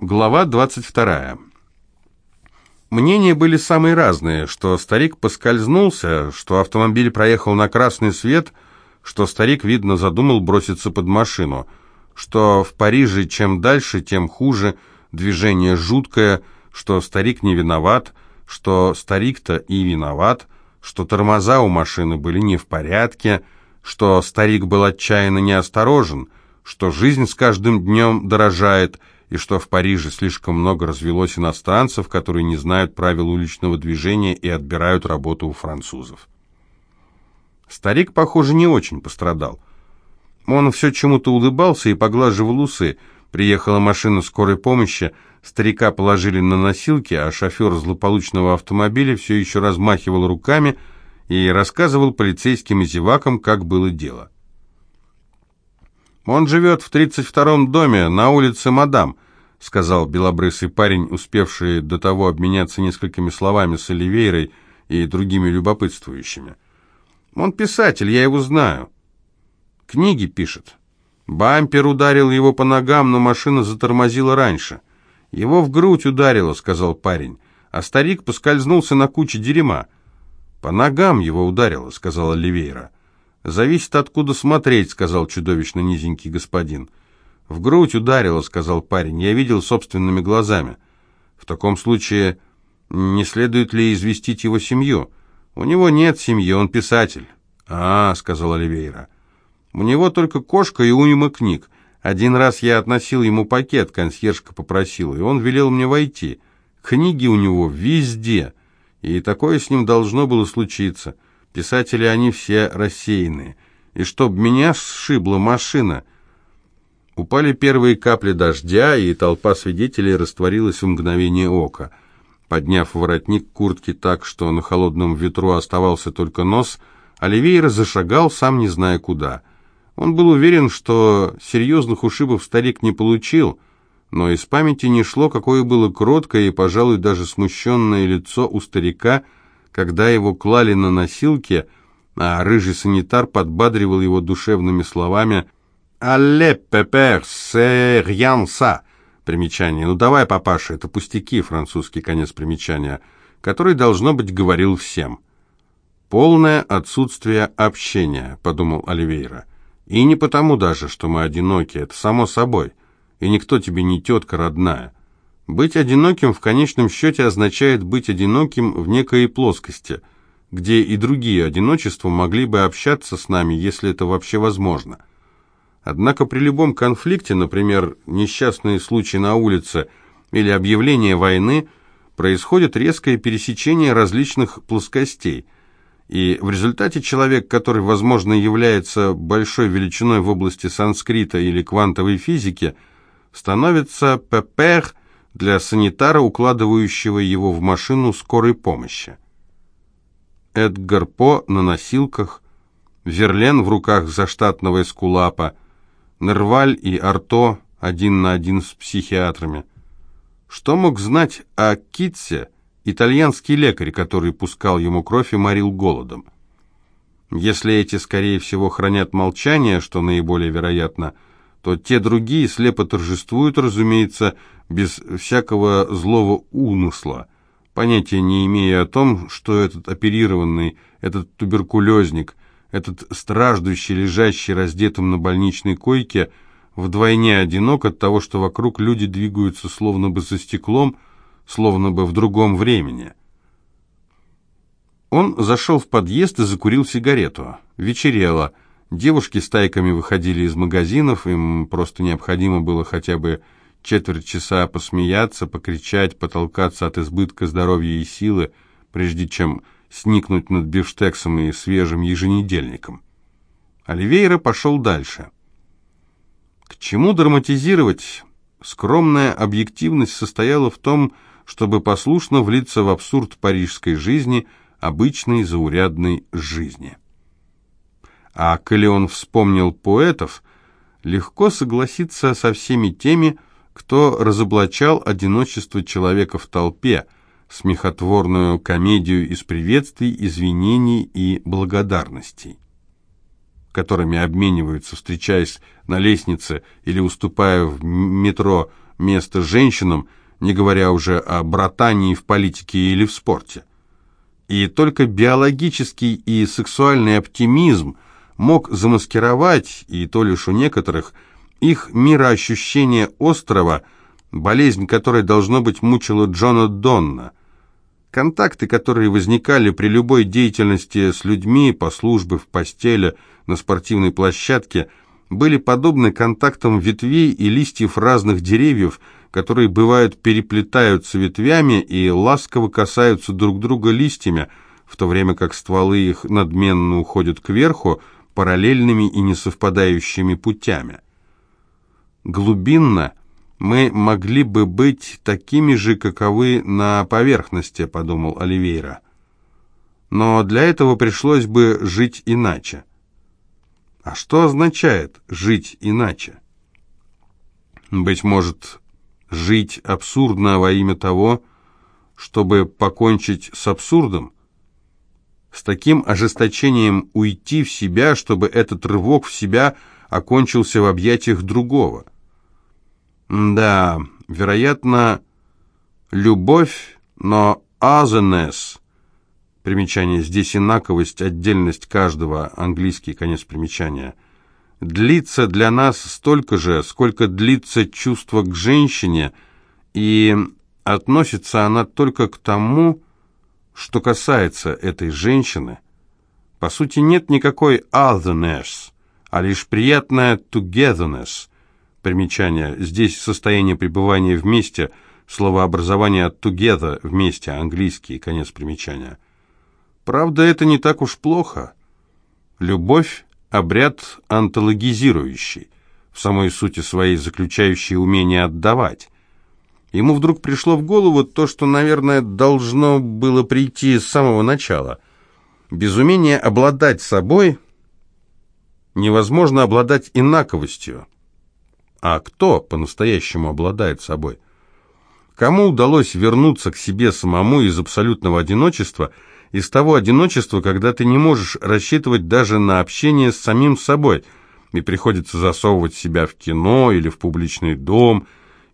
Глава 22. Мнения были самые разные, что старик поскользнулся, что автомобиль проехал на красный свет, что старик, видно, задумал броситься под машину, что в Париже чем дальше, тем хуже, движение жуткое, что старик не виноват, что старик-то и виноват, что тормоза у машины были не в порядке, что старик был отчаянно неосторожен, что жизнь с каждым днем дорожает – и что в Париже слишком много развелось иностранцев, которые не знают правил уличного движения и отбирают работу у французов. Старик, похоже, не очень пострадал. Он все чему-то улыбался и поглаживал усы. Приехала машина скорой помощи, старика положили на носилки, а шофер злополучного автомобиля все еще размахивал руками и рассказывал полицейским и зевакам, как было дело. «Он живет в 32-м доме на улице Мадам», — сказал белобрысый парень, успевший до того обменяться несколькими словами с Оливейрой и другими любопытствующими. «Он писатель, я его знаю. Книги пишет. Бампер ударил его по ногам, но машина затормозила раньше. Его в грудь ударило», — сказал парень, а старик поскользнулся на куче дерьма. «По ногам его ударило», — сказала Оливейра. «Зависит, откуда смотреть», — сказал чудовищно низенький господин. «В грудь ударило», — сказал парень. «Я видел собственными глазами». «В таком случае не следует ли известить его семью?» «У него нет семьи, он писатель». «А, — сказал Оливейра. «У него только кошка и уйма книг. Один раз я относил ему пакет, консьержка попросила, и он велел мне войти. Книги у него везде, и такое с ним должно было случиться». Писатели они все рассеянные. И чтоб меня сшибла машина. Упали первые капли дождя, и толпа свидетелей растворилась в мгновение ока. Подняв воротник куртки так, что на холодном ветру оставался только нос, Оливейра зашагал, сам не зная куда. Он был уверен, что серьезных ушибов старик не получил, но из памяти не шло, какое было кроткое и, пожалуй, даже смущенное лицо у старика – когда его клали на носилки, а рыжий санитар подбадривал его душевными словами «Алле, пепер, rien ça!» Примечание. «Ну давай, папаша, это пустяки», французский конец примечания, который, должно быть, говорил всем. «Полное отсутствие общения», — подумал Оливейра. «И не потому даже, что мы одиноки, это само собой, и никто тебе не тетка родная. Быть одиноким в конечном счете означает быть одиноким в некой плоскости, где и другие одиночества могли бы общаться с нами, если это вообще возможно. Однако при любом конфликте, например, несчастные случаи на улице или объявление войны, происходит резкое пересечение различных плоскостей, и в результате человек, который, возможно, является большой величиной в области санскрита или квантовой физики, становится пепер – для санитара, укладывающего его в машину скорой помощи. Эдгар По на носилках, Верлен в руках заштатного эскулапа, Нерваль и Арто один на один с психиатрами. Что мог знать о Китсе итальянский лекарь, который пускал ему кровь и морил голодом? Если эти, скорее всего, хранят молчание, что наиболее вероятно – то те другие слепо торжествуют, разумеется, без всякого злого умысла, понятия не имея о том, что этот оперированный, этот туберкулезник, этот страждущий, лежащий раздетым на больничной койке, вдвойне одинок от того, что вокруг люди двигаются словно бы за стеклом, словно бы в другом времени. Он зашел в подъезд и закурил сигарету. Вечерело. Девушки стайками выходили из магазинов, им просто необходимо было хотя бы четверть часа посмеяться, покричать, потолкаться от избытка здоровья и силы, прежде чем сникнуть над бифштексом и свежим еженедельником. Оливейра пошел дальше. К чему драматизировать? Скромная объективность состояла в том, чтобы послушно влиться в абсурд парижской жизни, обычной заурядной жизни. А коли он вспомнил поэтов, легко согласиться со всеми теми, кто разоблачал одиночество человека в толпе, смехотворную комедию из приветствий, извинений и благодарностей, которыми обмениваются, встречаясь на лестнице или уступая в метро место женщинам, не говоря уже о братании в политике или в спорте. И только биологический и сексуальный оптимизм мог замаскировать, и то лишь у некоторых, их мироощущение острова, болезнь которой, должно быть, мучила Джона Донна. Контакты, которые возникали при любой деятельности с людьми, по службе, в постели, на спортивной площадке, были подобны контактам ветвей и листьев разных деревьев, которые, бывают, переплетаются ветвями и ласково касаются друг друга листьями, в то время как стволы их надменно уходят кверху параллельными и несовпадающими путями. Глубинно мы могли бы быть такими же, каковы на поверхности, подумал Оливейра. Но для этого пришлось бы жить иначе. А что означает «жить иначе»? Быть может, жить абсурдно во имя того, чтобы покончить с абсурдом? С таким ожесточением уйти в себя, чтобы этот рывок в себя окончился в объятиях другого. Да, вероятно, любовь, но азенес. Примечание здесь инаковость, отдельность каждого, английский конец примечания – длится для нас столько же, сколько длится чувство к женщине, и относится она только к тому, что касается этой женщины. По сути, нет никакой otherness, а лишь приятная togetherness. Примечание. Здесь состояние пребывания вместе, словообразование together, вместе, английский, конец примечания. Правда, это не так уж плохо. Любовь обряд антологизирующий, в самой сути своей заключающий умение отдавать. Ему вдруг пришло в голову то, что, наверное, должно было прийти с самого начала. Без умения обладать собой невозможно обладать инаковостью. А кто по-настоящему обладает собой? Кому удалось вернуться к себе самому из абсолютного одиночества – из того одиночества, когда ты не можешь рассчитывать даже на общение с самим собой, и приходится засовывать себя в кино или в публичный дом,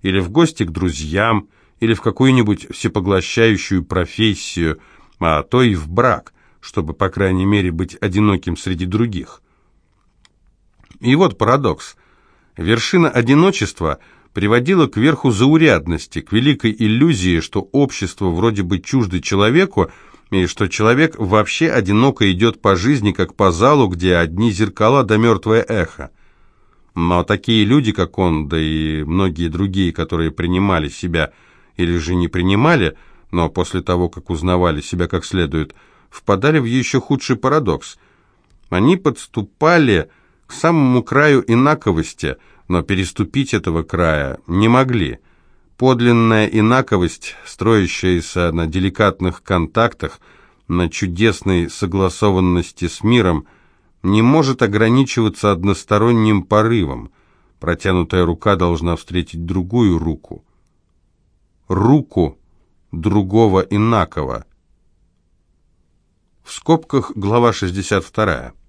или в гости к друзьям, или в какую-нибудь всепоглощающую профессию, а то и в брак, чтобы, по крайней мере, быть одиноким среди других. И вот парадокс. Вершина одиночества приводила к верху заурядности, к великой иллюзии, что общество вроде бы чуждо человеку, и что человек вообще одиноко идет по жизни, как по залу, где одни зеркала да мертвое эхо. Но такие люди, как он, да и многие другие, которые принимали себя или же не принимали, но после того, как узнавали себя как следует, впадали в еще худший парадокс. Они подступали к самому краю инаковости, но переступить этого края не могли – Подлинная инаковость, строящаяся на деликатных контактах, на чудесной согласованности с миром, не может ограничиваться односторонним порывом. Протянутая рука должна встретить другую руку. Руку другого инакого. В скобках глава 62.